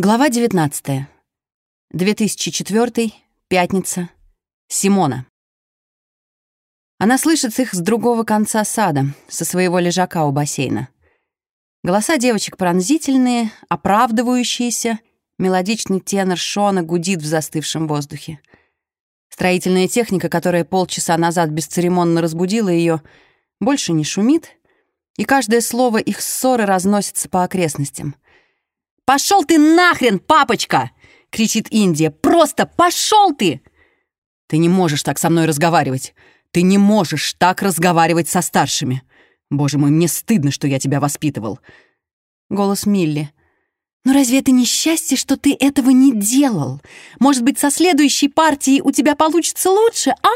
Глава 19. 2004. Пятница. Симона. Она слышит их с другого конца сада, со своего лежака у бассейна. Голоса девочек пронзительные, оправдывающиеся, мелодичный тенор Шона гудит в застывшем воздухе. Строительная техника, которая полчаса назад бесцеремонно разбудила ее, больше не шумит, и каждое слово их ссоры разносится по окрестностям — «Пошел ты нахрен, папочка!» — кричит Индия. «Просто пошел ты!» «Ты не можешь так со мной разговаривать. Ты не можешь так разговаривать со старшими. Боже мой, мне стыдно, что я тебя воспитывал». Голос Милли. «Но разве это не счастье, что ты этого не делал? Может быть, со следующей партией у тебя получится лучше, а?»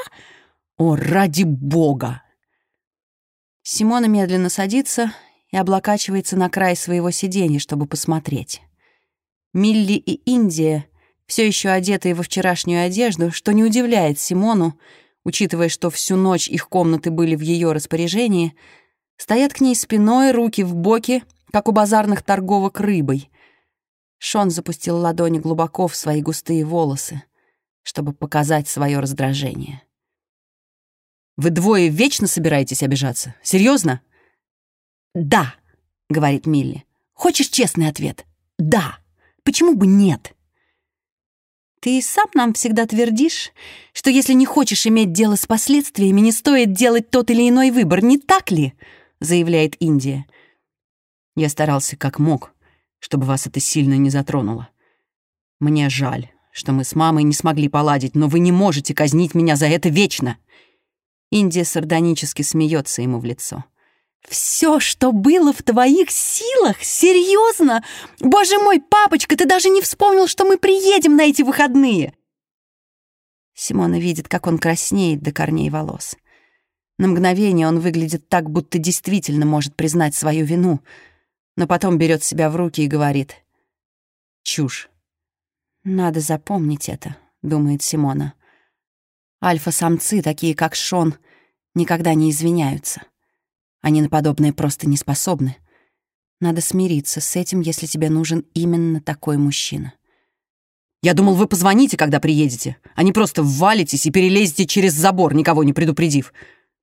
«О, ради бога!» Симона медленно садится и облокачивается на край своего сиденья, чтобы посмотреть. Милли и Индия, все еще одетые во вчерашнюю одежду, что не удивляет Симону, учитывая, что всю ночь их комнаты были в ее распоряжении, стоят к ней спиной, руки в боки, как у базарных торговок рыбой. Шон запустил ладони глубоко в свои густые волосы, чтобы показать свое раздражение. «Вы двое вечно собираетесь обижаться? Серьезно? «Да», — говорит Милли. «Хочешь честный ответ?» «Да». Почему бы нет? Ты сам нам всегда твердишь, что если не хочешь иметь дело с последствиями, не стоит делать тот или иной выбор, не так ли? заявляет Индия. Я старался как мог, чтобы вас это сильно не затронуло. Мне жаль, что мы с мамой не смогли поладить, но вы не можете казнить меня за это вечно. Индия сардонически смеется ему в лицо. «Все, что было в твоих силах? Серьезно? Боже мой, папочка, ты даже не вспомнил, что мы приедем на эти выходные!» Симона видит, как он краснеет до корней волос. На мгновение он выглядит так, будто действительно может признать свою вину, но потом берет себя в руки и говорит «Чушь». «Надо запомнить это», — думает Симона. «Альфа-самцы, такие как Шон, никогда не извиняются». Они на подобное просто не способны. Надо смириться с этим, если тебе нужен именно такой мужчина. Я думал, вы позвоните, когда приедете, а не просто ввалитесь и перелезете через забор, никого не предупредив.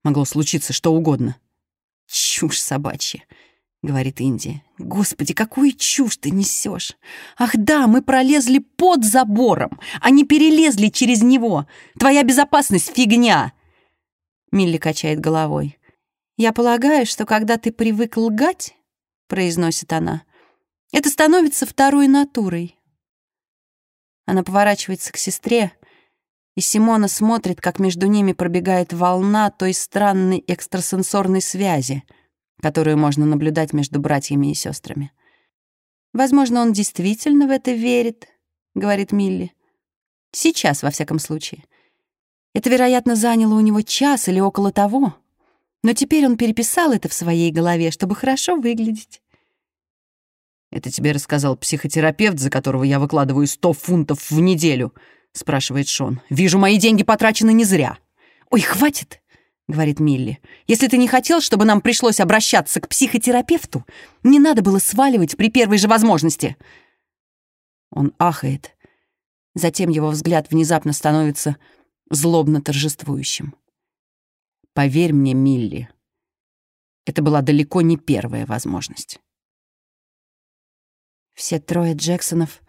Могло случиться что угодно. Чушь собачья, — говорит Индия. «Господи, какую чушь ты несешь! Ах да, мы пролезли под забором, а не перелезли через него! Твоя безопасность — фигня!» Милли качает головой. «Я полагаю, что когда ты привык лгать, — произносит она, — это становится второй натурой». Она поворачивается к сестре, и Симона смотрит, как между ними пробегает волна той странной экстрасенсорной связи, которую можно наблюдать между братьями и сестрами. «Возможно, он действительно в это верит», — говорит Милли. «Сейчас, во всяком случае. Это, вероятно, заняло у него час или около того, но теперь он переписал это в своей голове, чтобы хорошо выглядеть. «Это тебе рассказал психотерапевт, за которого я выкладываю сто фунтов в неделю?» — спрашивает Шон. «Вижу, мои деньги потрачены не зря». «Ой, хватит!» — говорит Милли. «Если ты не хотел, чтобы нам пришлось обращаться к психотерапевту, не надо было сваливать при первой же возможности». Он ахает. Затем его взгляд внезапно становится злобно торжествующим. Поверь мне, Милли, это была далеко не первая возможность. Все трое Джексонов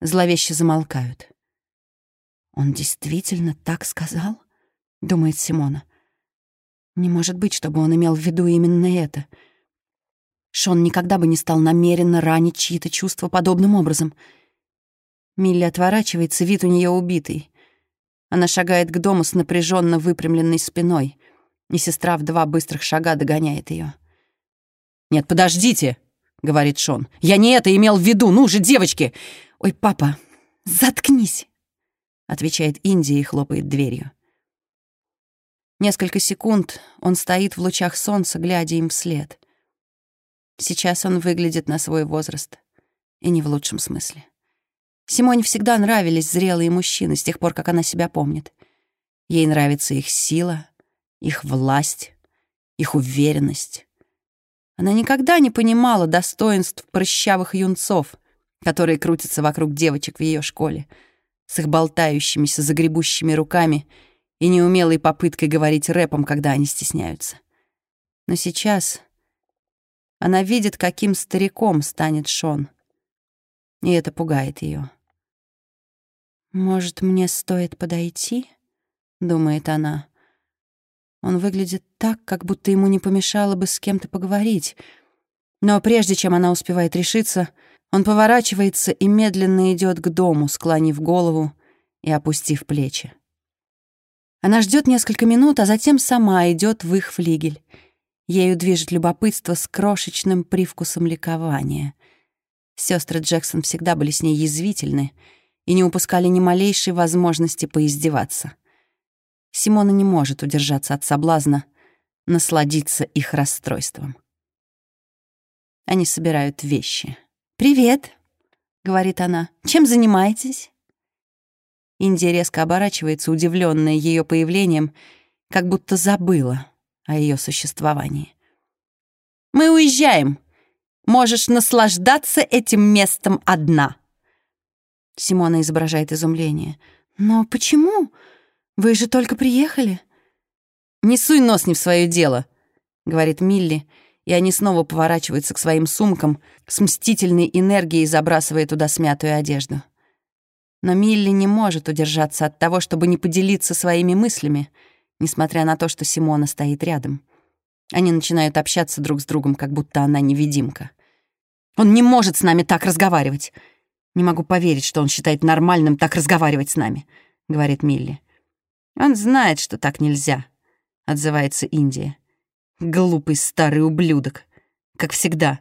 зловеще замолкают. «Он действительно так сказал?» — думает Симона. «Не может быть, чтобы он имел в виду именно это. Шон никогда бы не стал намеренно ранить чьи-то чувства подобным образом». Милли отворачивается, вид у нее убитый. Она шагает к дому с напряженно выпрямленной спиной и сестра в два быстрых шага догоняет ее. «Нет, подождите!» — говорит Шон. «Я не это имел в виду! Ну же, девочки!» «Ой, папа, заткнись!» — отвечает Индия и хлопает дверью. Несколько секунд он стоит в лучах солнца, глядя им вслед. Сейчас он выглядит на свой возраст, и не в лучшем смысле. Симоне всегда нравились зрелые мужчины с тех пор, как она себя помнит. Ей нравится их сила, их власть, их уверенность. Она никогда не понимала достоинств прыщавых юнцов, которые крутятся вокруг девочек в ее школе, с их болтающимися, загребущими руками и неумелой попыткой говорить рэпом, когда они стесняются. Но сейчас она видит, каким стариком станет Шон, и это пугает ее. «Может, мне стоит подойти?» — думает она. Он выглядит так, как будто ему не помешало бы с кем-то поговорить. Но прежде чем она успевает решиться, он поворачивается и медленно идет к дому, склонив голову и опустив плечи. Она ждет несколько минут, а затем сама идет в их флигель. Ею движет любопытство с крошечным привкусом ликования. Сестры Джексон всегда были с ней язвительны и не упускали ни малейшей возможности поиздеваться. Симона не может удержаться от соблазна насладиться их расстройством. Они собирают вещи. «Привет», — говорит она. «Чем занимаетесь?» Индия резко оборачивается, удивленная ее появлением, как будто забыла о ее существовании. «Мы уезжаем. Можешь наслаждаться этим местом одна». Симона изображает изумление. «Но почему?» Вы же только приехали?» «Не суй нос не в свое дело», — говорит Милли, и они снова поворачиваются к своим сумкам, с мстительной энергией забрасывая туда смятую одежду. Но Милли не может удержаться от того, чтобы не поделиться своими мыслями, несмотря на то, что Симона стоит рядом. Они начинают общаться друг с другом, как будто она невидимка. «Он не может с нами так разговаривать!» «Не могу поверить, что он считает нормальным так разговаривать с нами», — говорит Милли. «Он знает, что так нельзя», — отзывается Индия. «Глупый старый ублюдок. Как всегда.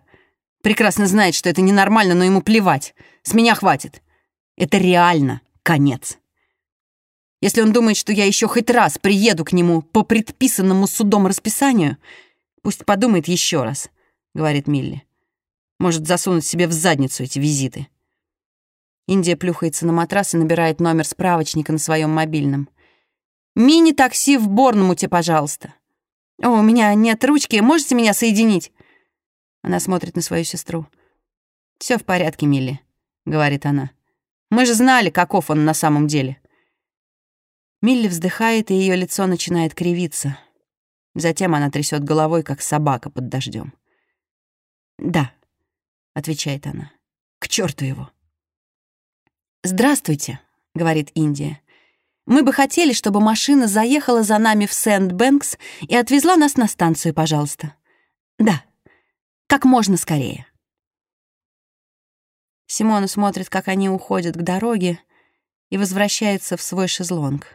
Прекрасно знает, что это ненормально, но ему плевать. С меня хватит. Это реально конец. Если он думает, что я еще хоть раз приеду к нему по предписанному судом расписанию, пусть подумает еще раз», — говорит Милли. «Может засунуть себе в задницу эти визиты». Индия плюхается на матрас и набирает номер справочника на своем мобильном. Мини-такси в Борнмуте, пожалуйста. О, у меня нет ручки, можете меня соединить?» Она смотрит на свою сестру. Все в порядке, Милли», — говорит она. «Мы же знали, каков он на самом деле». Милли вздыхает, и ее лицо начинает кривиться. Затем она трясет головой, как собака под дождем. «Да», — отвечает она. «К черту его». «Здравствуйте», — говорит Индия. Мы бы хотели, чтобы машина заехала за нами в Сент-Бэнкс и отвезла нас на станцию, пожалуйста. Да, как можно скорее. Симона смотрит, как они уходят к дороге и возвращается в свой шезлонг.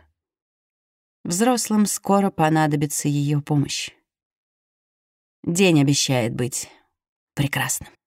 Взрослым скоро понадобится ее помощь. День обещает быть прекрасным.